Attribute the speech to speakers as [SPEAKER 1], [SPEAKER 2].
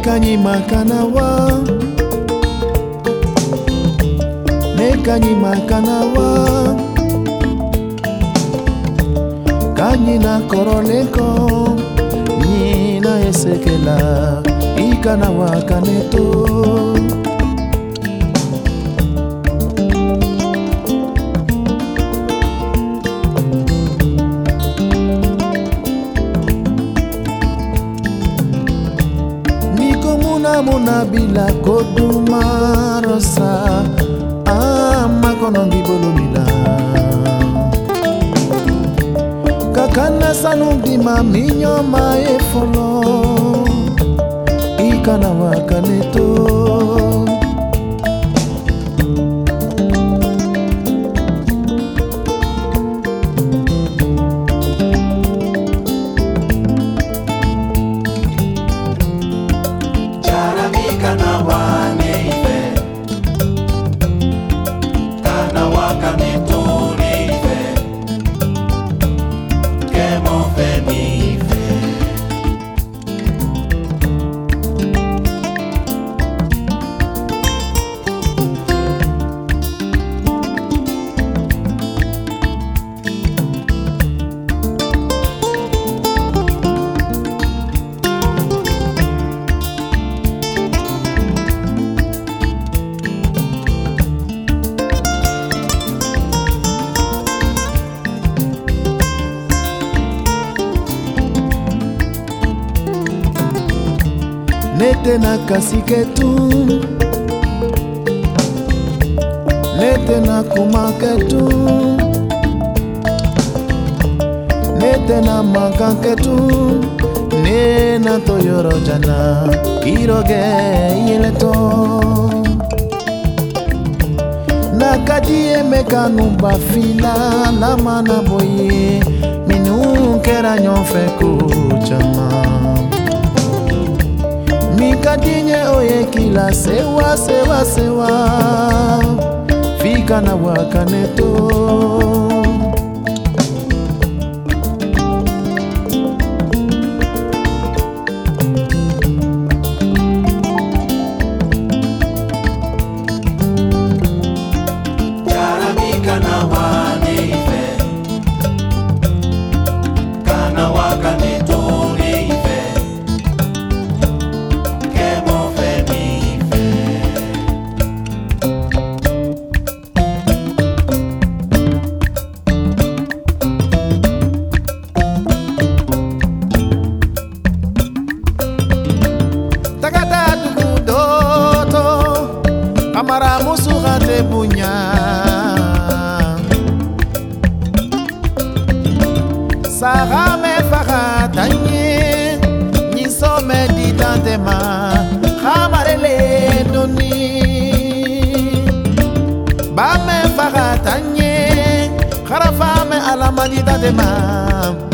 [SPEAKER 1] nekanyimaka nawa nekanyimaka nawa kanyi na koroleko nyina esekela ikanawaka neto na bilako dumarosa amakonongi ah, bolomila kaka nasanundima minyoma efolo ikana wakaneto nete na kasi ketu nete na kuma ketu nete na maka ketu ne na toyoro jana iroge yeleto na kati emeka numba fila lama na boye minu kera nyonfe kucama ekadinye oyekila sewa sewa sewa fika na wakaneto Taramika na wa de mamá